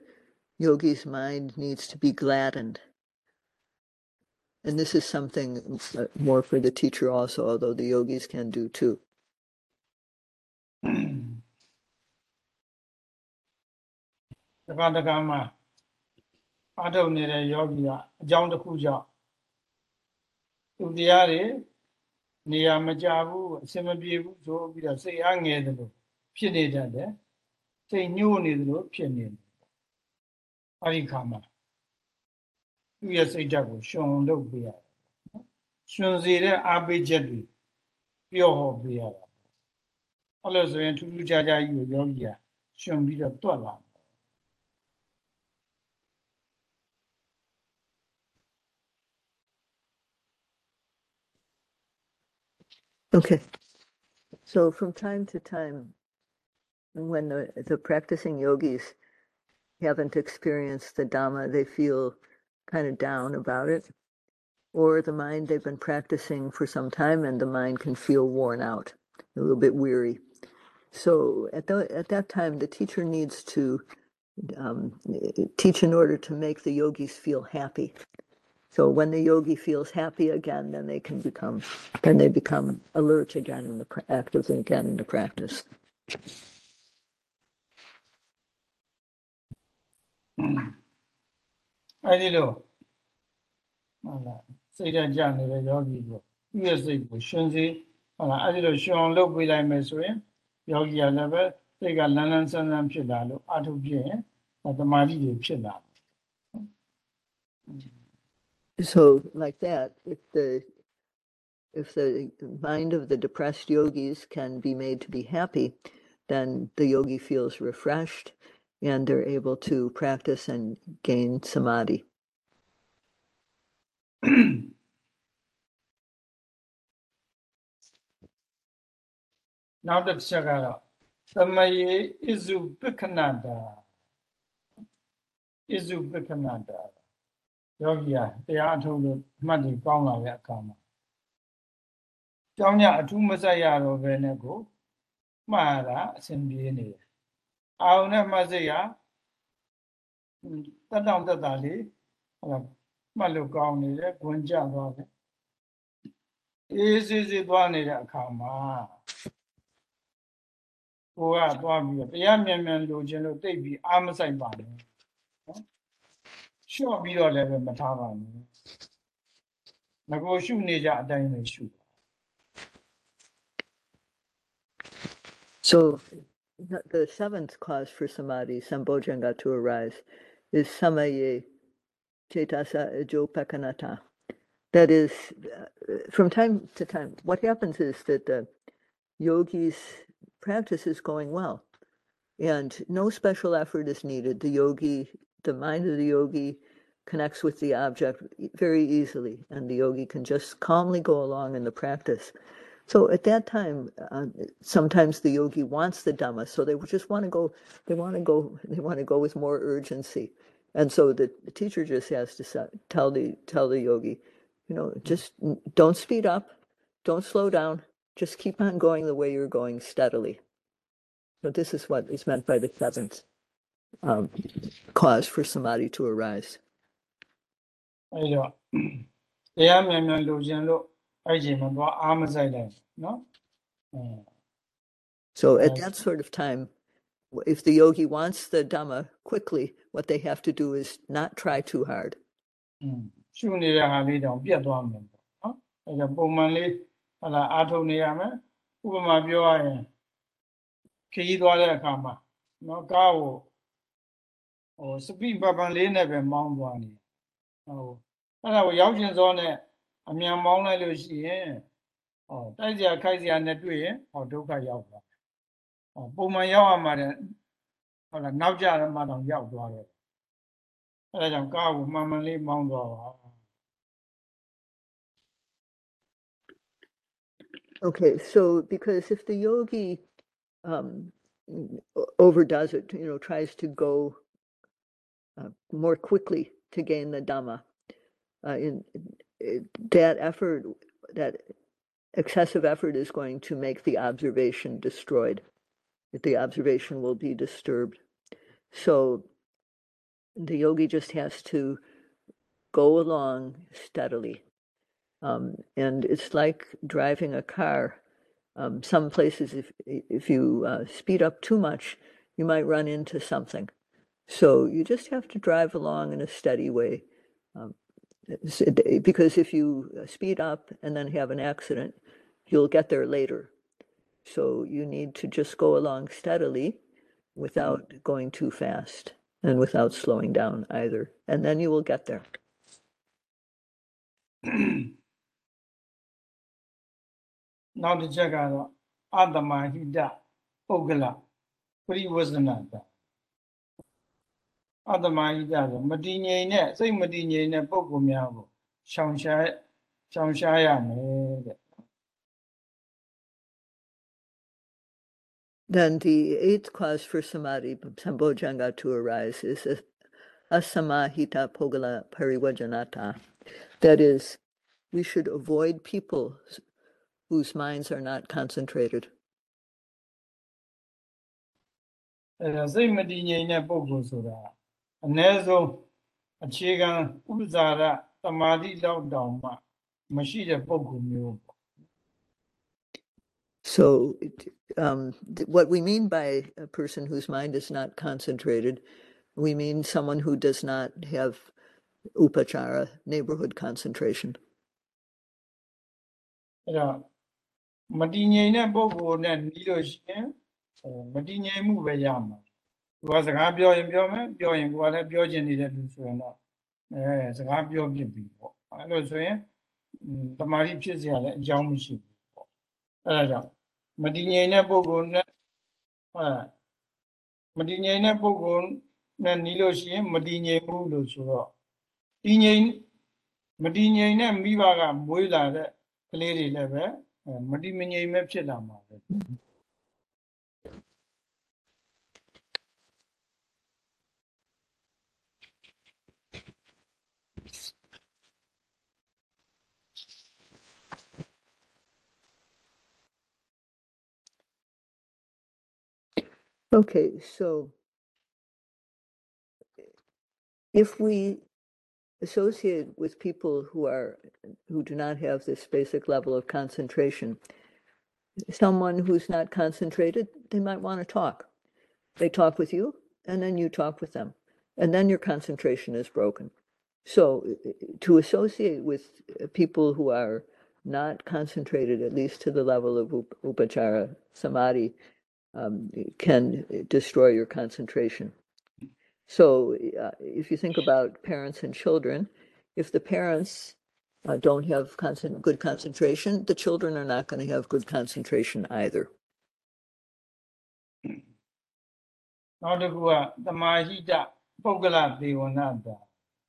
yogi's mind needs to be gladdened. And this is something uh, more for the teacher also, although the yogis can do too. တခါတခါမှာအာထုံနေတဲ့ယောဂီကအကြောင်းတစ်ခုကြောင့်သူတရားတွေနေရာမကြဘူးအစင်မပြေဘူးဆိုပြီးတော့စိတ်အားငယ်တယ်လို့ဖြစ်နေတတ်တယ်စိတ်ညှို့နေတယ်လို့ဖြစ်နေတယ်အဲဒီခါမှာသူ့ရဲ့စိတ်ဓာတ်ကိုရှင်လုပ်ပေးရတယ်နော်ရှင်စေတဲ့အားပေးချက်တွေပြောဟောပေးရတာအဲ့လိုဆိုရင်ထူးထူးခြားခြားကြီးကိုယောဂီကရှင်ပြီးတော့တွက်လာတယ် Okay. So from time to time, when the, the practicing yogis haven't experienced the Dhamma, they feel kind of down about it. Or the mind, they've been practicing for some time and the mind can feel worn out, a little bit weary. So at, the, at that time, the teacher needs to um, teach in order to make the yogis feel happy. So when the yogi feels happy again, then they can become, then they become alert again in the active again in the practice. အဲဒီလိုဟုတ်လားစိတ်ဓာတ်ကြနေတဲ့ယောဂီကိုသူ့ရဲ့စိတ်ကိုရှင်စေဟုတ်လားအဲဒီလိုရှင်အောင်လုပ်ပေးလိုက်မယ်ဆိုရင်ယောဂီကလည်းပဲစိတ်ကလန်းလန်းဆန်းဆန်းဖြစ်လာလို့အထုပ်ဖြစ်ရင်သမာဓိတွေဖြစ်လာတယ် So like that, if the if the mind of the depressed yogis can be made to be happy, then the yogi feels refreshed and they're able to practice and gain samadhi. နောက်တစ်ချက်ကတော့သမယေဣဇုပက္ခဏတာဣဇုပက္ခဏတာယောဂီဟာတရားအထုတ်လို့အမှတ်တွေကောင်းလာတဲ့အခါမှာ ကြောင်းကြအထူးမဆက်ရတော့ဘဲနဲ့ကိုမှားတာအစဉ်ပြေးနေတယ် အာုံနဲ့မှတ်စိတ်ဟာတက်တောင့်တက်တာလေးဟောမှတ်လို့ကောင်းနေတယ်ခွန်ကြသွားတယ်အေးစစ်စစ်သွားနေတဲ့အခါမှာကိုကသွားပြီးတော့တရားမြန်မြန်လိုချင်လို့တိတ်ပြီးအာမဆိုင်ပါနဲ့နော်လျှော့ပြီးတော့လည်းပဲမထားပါနဲ့ငကိုရှုနေကြအတိုင်းပဲရှု So the seventh cause for samadhi, sambojjhanga to arise, is samaye chetasa ajopakanata. That is, uh, from time to time, what happens is that the yogi's practice is going well, and no special effort is needed. The yogi, the mind of the yogi, connects with the object very easily, and the yogi can just calmly go along in the practice. So at that time, uh, sometimes the yogi wants the dhamma, so they just want to go. They want to go. They want to go with more urgency, and so the, the teacher just has to sa- tell the tell the yogi, you know, just n- don't speed up, don't slow down, just keep on going the way you're going steadily. So this is what is meant by the seventh um, cause for samadhi to arise. အဲ့တော့တရားမြန်မြန်လိုချင်လို့ အဲ့ဒီမှာသွားအာမဆိုင်လိုက်နော်အဲ So at Yes. that sort of time, w- if the yogi wants the dhamma quickly, what they have to do is not try too hard. อืมရှုနေတဲ့ဟာလေးတောင်ပြတ်သွားမယ်ပေါ့နော်အဲ့ဒါပုံမှန်လေးဟလာအာထုံနေရမယ်ဥပမာပြောရရင်ခရီးသွားတဲ့အခါမှာနော်ကားကိုဟိုစပိပပန်လေးနဲ့ပဲမောင်းသွားနေဟိုအဲ့ဒါကိုရောက်ကျင်စောနဲ့ အမြန်မောင်းလိုက်လို့ရှိရင်ဟောတိုက်စရာခိုက်စရာနဲ့တွေ့ရင်ဟောဒုက္ခရောက်သွားတယ်ဟောပုံမှန်ရောက်ရမှာတဲ့ဟုတ်လားနောက်ကြရမှတော့ရောက်သွားတယ်အဲ့ဒါကြောင့်ကားကိုမှန်မှန်လေးမောင်းသွားပါ Okay, so because if the yogi um, mm, o- overdoes it, you know, tries to go uh, more quickly to gain the dhamma, uh, in it, that effort, that excessive effort is going to make the observation destroyed. The observation will be disturbed. So the yogi just has to go along steadily. Um, and it's like driving a car. Um, some places, if if you uh, speed up too much, you might run into something. So you just have to drive along in a steady way because if you uh, speed up and then have an accident, you'll get there later. So you need to just go along steadily without going too fast and without slowing down either. And then you will get there. now the jagat adama was ogala privasanata အတ္တမဟိတဆိုမတည်ငြိမ်တဲ့စိတ်မတည်ငြိမ်တဲ့ပုံကိုများကိုရှောင်ရှားရှောင်ရှားရမယ်တဲ့ Then the eighth cause for samadhi, sambojjhanga, to arise is asamahita pogala parivajanata. That is, we should avoid people whose minds are not concentrated. စိတ်မတည်ငြိမ်တဲ့ပုဂ္ဂိုလ်ဆိုတာ အ ਨੇ ဆုံးအခြေခံဥပဇာရတမာတိလောက်တောင်မှမရှိတဲ့ပုဂ္ဂိုလ်မျိုးပေါ့ So, it- um, th- what we mean by a person whose mind is not concentrated, we mean someone who does not have upachara, neighborhood concentration. အဲ့တော့မတည်ငြိမ်တဲ့ပုဂ္ဂိုလ်နဲ့နီးလို့ရှိရင်ဟိုမတည်ငြိမ်မှုပဲရမှာ သူကစကားပြောရင်ပြောမယ်ပြောရင်ကိုကလည်းပြောချင်နေတဲ့လူဆိုရင်တော့အဲစကားပြောပြပြီပေါ့အဲလိုဆိုရင်တမာတိဖြစ်စရာလည်းအကြောင်းမရှိဘူးပေါ့အဲဒါကြောင့်မတည်ငြိမ်တဲ့ပုဂ္ဂိုလ်နဲ့ဟာမတည်ငြိမ်တဲ့ပုဂ္ဂိုလ်နဲ့နီးလို့ရှိရင်မတည်ငြိမ်ဘူးလို့ဆိုတော့တည်ငြိမ်မတည်ငြိမ်တဲ့မိဘကမွေးလာတဲ့ကလေးတွေလည်းပဲမတည်မငြိမ်ပဲဖြစ်လာမှာပဲ Okay, so if we associate with people who are who do not have this basic level of concentration, someone who's not concentrated, they might want to talk. They talk with you, and then you talk with them, and then your concentration is broken. So, to associate with uh, people who are not concentrated, at least to the level of upachara samadhi, um, can destroy your concentration. So, uh, if you think about parents and children, if the parents uh, don't have concent- good concentration, the children are not going to have good concentration either. နောက်တစ်ခုကသမာဟိတပုဂ္ဂလသေဝနာတာ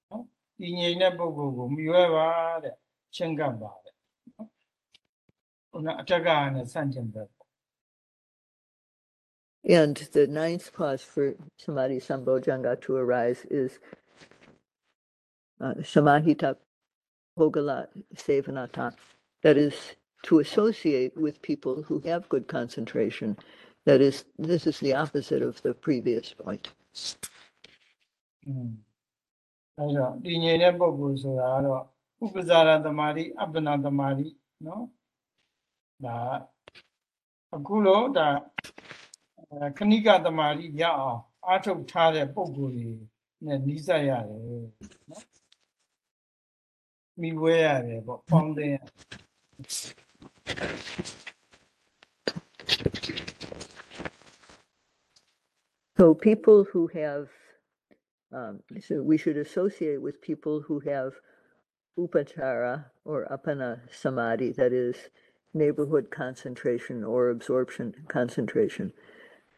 နော်ဒီငြိမ်တဲ့ပုဂ္ဂိုလ်ကိုမြွဲပါတဲ့ချင်းကပ်ပါတဲ့နော်ခုနအထက်ကနဲ့ဆန့်ကျင်ဘက် And the ninth cause for samadhi sambojjhanga to arise is uh, samahita hogala sevanata, that is to associate with people who have good concentration. That is, this is the opposite of the previous point. Hmm. ဒါကြောင့်တည်ငြိမ်တဲ့ပုဂ္ဂိုလ်ဆိုတာကတော့ဥပ္ပဇာရသမာဓိအပ္ပနာသမာဓိနော်ဒါအခုလို့ဒါ so people who have, um, so we should associate with people who have upachara or appana samadhi, that is, neighborhood concentration or absorption concentration.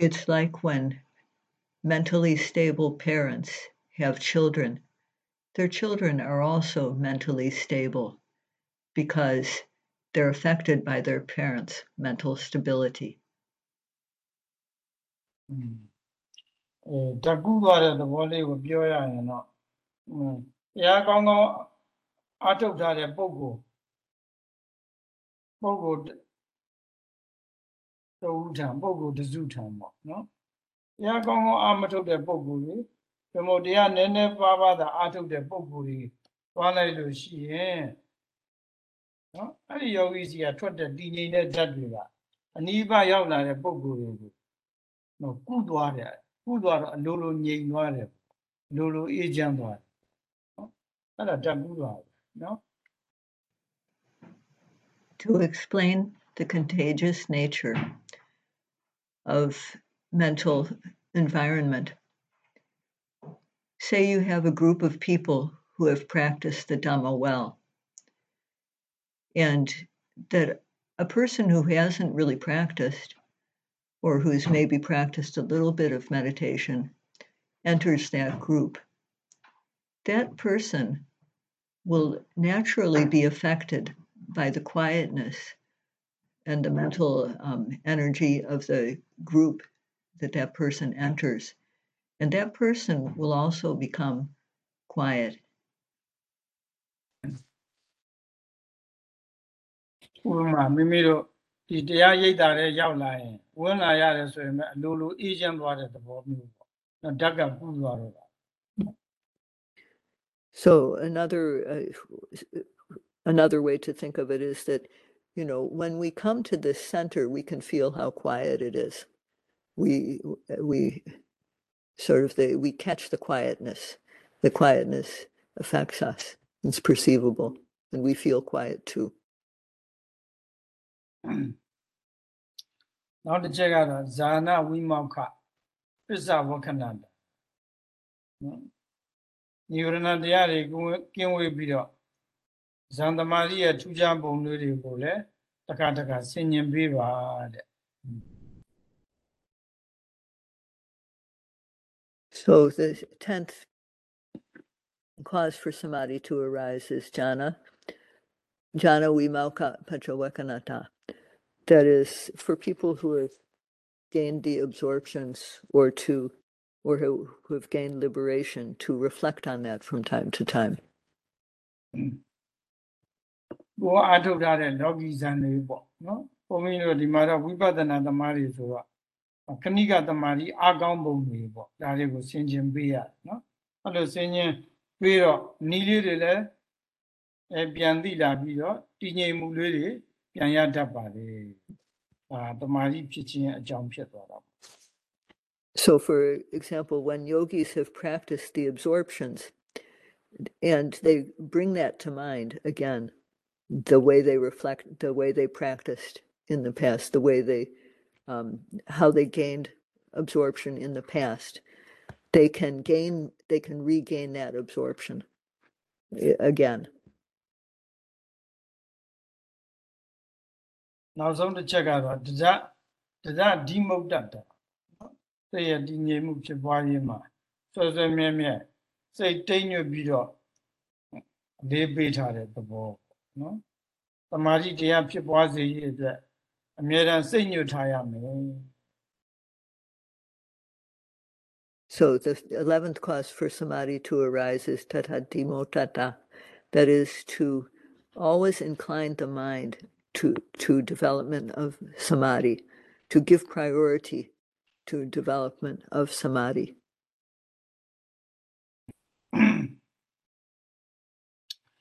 It's like when mentally stable parents have children. Their children are also mentally stable because they're affected by their parents' mental stability. တကူသွားတဲ့သဘောလေးကိုပြောရရင်တော့တရားကောင်းကောင်းအထုတ်ထားတဲ့ပုံကိုပုံကို ဂိုလ်တူထံပုဂ္ဂိုလ်တစုထံပေါ့နော်တရားကောင်းကောင်းအားမထုတ်တဲ့ပုဂ္ဂိုလ်တွေဒီမို့တရားနည်းနည်းပါးပါးသာအားထုတ်တဲ့ပုဂ္ဂိုလ်တွေသွားလိုက်လို့ရှိရင်နော်အဲ့ဒီယောဂီစီကထွက်တဲ့တည်ငြိမ်တဲ့ဓာတ်တွေကအနိဗ္ဗာန်ရောက်လာတဲ့ပုဂ္ဂိုလ်တွေကိုနော်ကုသွားတယ်ကုသွားတော့အလိုလိုငြိမ်သွားတယ်အလိုလိုအေးချမ်းသွားတယ်နော်အဲ့ဒါဓာတ်ကုသွားတယ်နော် To explain the contagious nature of mental environment, say you have a group of people who have practiced the Dhamma well, and that a person who hasn't really practiced or who's maybe practiced a little bit of meditation enters that group. That person will naturally be affected by the quietness and the mental um, energy of the group that that person enters. And that person will also become quiet. ဥပမာမိမိတို့ဒီတရားရိပ်တာတဲ့ရောက်လာရင်ဝင်လာရတယ်ဆိုရင်လည်းအလိုလိုအေးချမ်းသွားတဲ့သဘောမျိုးပေါ့နော်ဓာတ်ကကုသွားတော့တာ So another uh, another way to think of it is that you know when we come to this center, we can feel how quiet it is. We we sort of the we catch the quietness. The quietness affects us. It's perceivable, and we feel quiet too. နောက်တစ်ချက်ကတော့ဇာနာဝိမောက္ခပစ္စဝက္ခဏတနော်ညေရဏတရားတွေကိုကင်းဝေးပြီးတော့ ဇန်သမာဓိရဲ့ထူးခြားပုံလေးတွေကိုလည်းတစ်ခါတစ်ခါဆင်ញင်ပေးပါတဲ့ So the tenth cause for samadhi to arise is jhana. Jhana vimauka pachawakanata. That is for people who have gained the absorptions or to or who, who have gained liberation to reflect on that from time to time. ကိုယ်အားထုတ်ထားတဲ့လောကီဇန်တွေပေါ့နော်ဘုန်းကြီးတို့ဒီမှာတော့ဝိပဿနာသမားတွေဆိုတော့ခဏိကသမာဓိအားကောင်းပုံတွေပေါ့ဒါတွေကိုဆင်ခြင်ပေးရနော်အဲ့လိုဆင်ခြင်ပေးတော့နီးလေးတွေလည်းအဲပြန်သိလာပြီးတော့တည်ငြိမ်မှုလေးတွေပြန်ရတတ်ပါလေအာသမာဓိဖြစ်ခြင်းအကြောင်းဖြစ်သွားတာ So, for example, when yogis have practiced the absorptions and they bring that to mind again, the way they reflect, the way they practiced in the past, the way they, um, how they gained absorption in the past, they can gain, they can regain that absorption a- again. နောက်ဆုံးတစ်ချက်ကတော့တဇတဇဒီမုတ်တတ်တာနော်စိတ်ရဲ့တည်ငြိမ်မှုဖြစ်ပွားရေးမှာဆွဲဆွဲမြဲမြဲစိတ်တိတ်ညွတ်ပြီးတော့အလေးပေးထားတဲ့သဘောပေါ့ နော်သမာဓိတရားဖြစ်ပွားစေရေးအတွက်အမြဲတမ်းစိတ်ညွတ်ထားရမယ် So the eleventh cause for samadhi to arise is tatadimotata, that is to always incline the mind to to development of samadhi, to give priority to development of samadhi.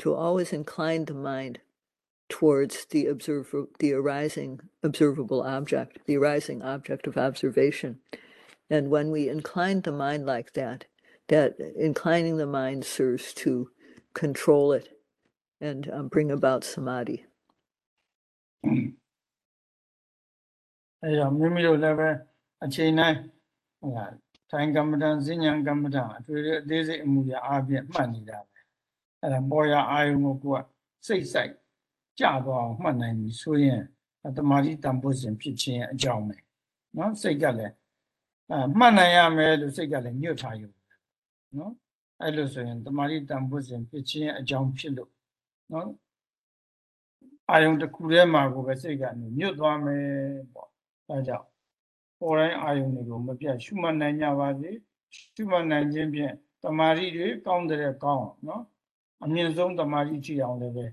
to always incline the mind towards the observer, the arising observable object, the arising object of observation. And when we incline the mind like that, that inclining the mind serves to control it and um, bring about samadhi. အဲဒါမိမိတို့လည်းပဲအချိန်တိုင်းဟိုဟာထိုင်ကမ္မဋ္ဌာန်းစဉ်ညာကမ္မဋ္ဌာန်းအထွေထွေအသေးစိတ်အမှုရာအားဖြင့်မှတ်နေတာပဲ ါ အဲပေါ်ရအာယုံကိုကိုကစိတ်ဆိုင်ကြသွားအောင်မှတ်နိုင်ပြီဆိုရင်တမာတိတန်ဖိုးစဉ်ဖြစ်ခြင်းအကြောင်းပဲနော်စိတ်ကလည်းအဲမှတ်နိုင်ရမယ်လို့စိတ်ကလည်းညွတ်ထားယူနော်အဲ့လိုဆိုရင်တမာတိတန်ဖိုးစဉ်ဖြစ်ခြင်းအကြောင်းဖြစ်လို့နော်အာယုံတစ်ခုထဲမှာကိုပဲစိတ်ကညွတ်သွားမယ်ပေါ့အဲကြောင့်ပေါ်တိုင်းအာယုံတွေကိုမပြတ်ရှုမှတ်နိုင်ကြပါစေရှုမှတ်နိုင်ခြင်းဖြင့်တမာတိတွေကောင်းတဲ့ကောင်းနော် အမြင့်ဆုံးတမာတိရှိအောင်လည်းပဲ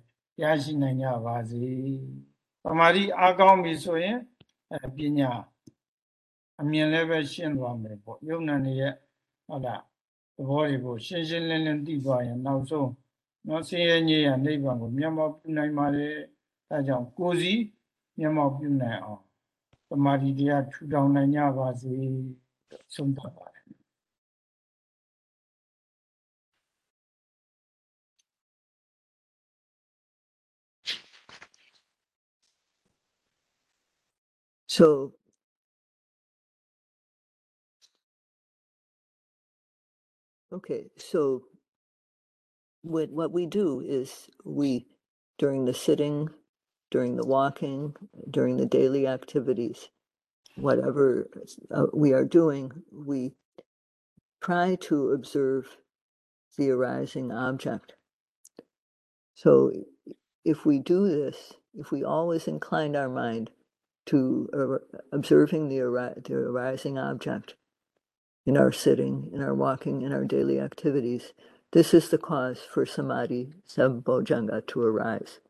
ရရှိနိုင်ကြပါစေ။တမာတိအားကောင်းပြီဆိုရင်ပညာအမြင်လည်းပဲရှင်းသွားမယ်ပေါ့။ယုံနာနေရဲ့ဟုတ်လားသဘောတွေကိုရှင်းရှင်းလင်းလင်းသိသွားရင်နောက်ဆုံးနော်ဆင်းရဲညစ်ရနိဗ္ဗာန်ကိုမျက်မှောက်ပြုနိုင်ပါလေ။ဒါကြောင့်ကိုယ်စီမျက်မှောက်ပြုနိုင်အောင်တမာတိတရားထူထောင်နိုင်ကြပါစေ။ဆုံးသတ်ပါ So, okay, so what, what we do is we, during the sitting, during the walking, during the daily activities, whatever uh, we are doing, we try to observe the arising object. So, if we do this, if we always incline our mind to ar- observing the, ari- the arising object in our sitting, in our walking, in our daily activities, this is the cause for samadhi, sambojjhanga, to arise.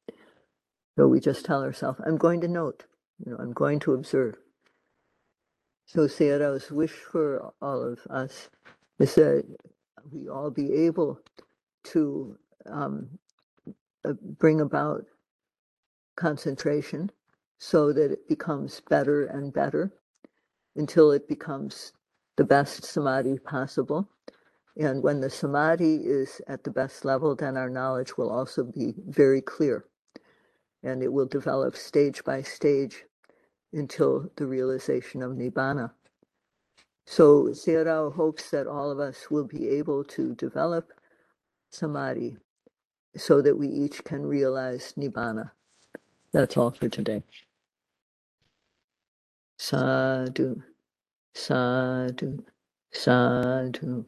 So we just tell ourselves, I'm going to note, you know, I'm going to observe. So Sayadaw's wish for all of us is that we all be able to um, uh, bring about concentration so that it becomes better and better until it becomes the best samadhi possible. And when the samadhi is at the best level, then our knowledge will also be very clear. And it will develop stage by stage until the realization of Nibbana. So Sayadaw hopes that all of us will be able to develop samadhi so that we each can realize Nibbana. That's all for today. Sadhu, sadhu, sadhu.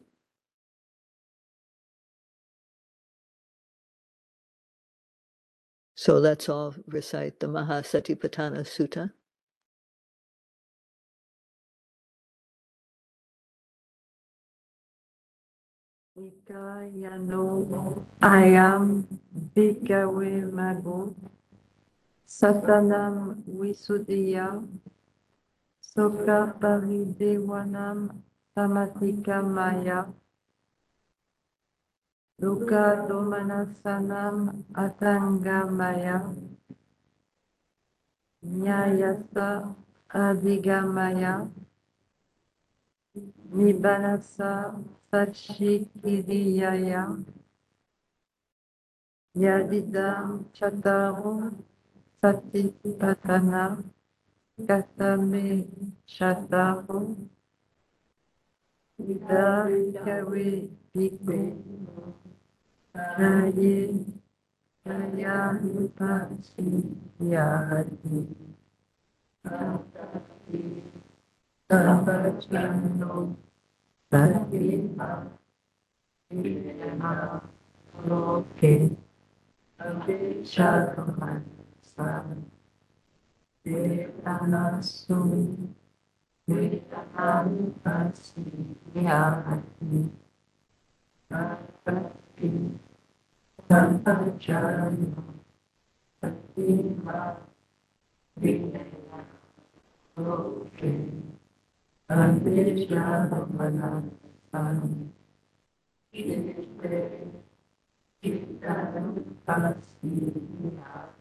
So let's all recite the Mahasatipatthana Sutta. Ikayano ayam bhikkhave mago satanam visuddhiya soka paridevanam tamatika maya. Dukkha domanasanam atangamaya nyayasa adigamaya Nibbanasa Sachikiriyaya Yadidam Chataru Satipatana Katame Shataho Vidavikawe Bhikkhu Naye Naya Mutasi Yahati Tatati Tabachano Tatipa Videna Loke Bertanasum Bertahan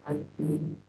Berarti Kita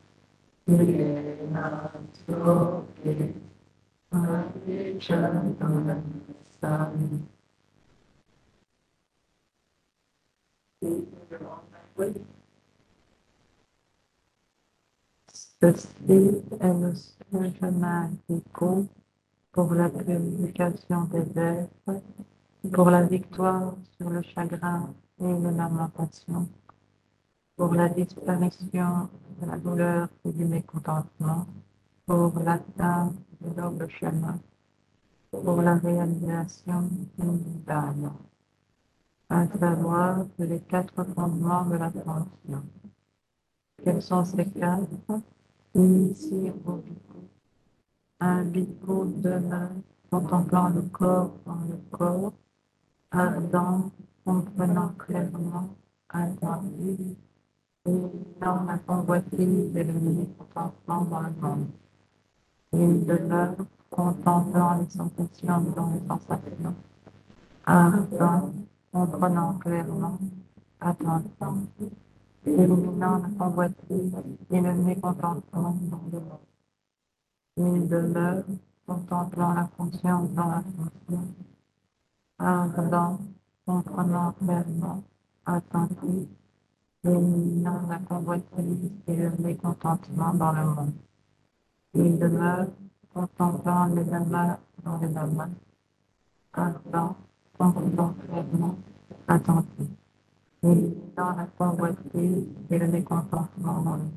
Ceci est le seul chemin pour la purification des êtres, pour la victoire sur le chagrin et la lamentation, pour la disparition de la douleur et du mécontentement, pour l'atteinte du noble chemin, pour la réalisation du Nibbana, à savoir les quatre fondements de l'attention. Quels sont ces quatre? Initier au bhikkhu. Un bhikkhu demeure contemplant le corps dans le corps, ardent comprenant clairement, attendu, dans la convoitise et le mécontentement dans le monde. Il demeure contemplant les sensations dans les sensations, ardent, comprenant clairement, attentant, éliminant la convoitise et le mécontentement dans le monde. Il demeure contemplant la conscience dans la conscience, ardent, comprenant clairement, attentif, éliminant la convoitise et le mécontentement dans le monde. Il demeure contemplant les dhammas dans les dhammas, ardent, comprenant clairement, attentif, éliminant la convoitise et le mécontentement dans le monde.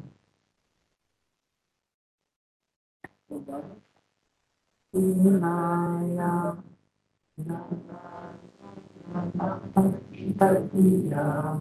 Imaya, Tatiya, Mona,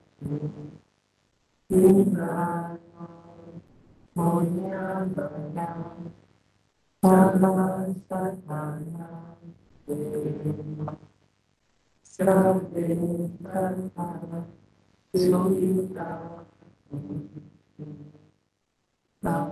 Kim Ba Hồi Nha Bờ Đăng Tha Ma Sát Hà Na Sa Đề Ba Hà Siêu Yêu Ta Ta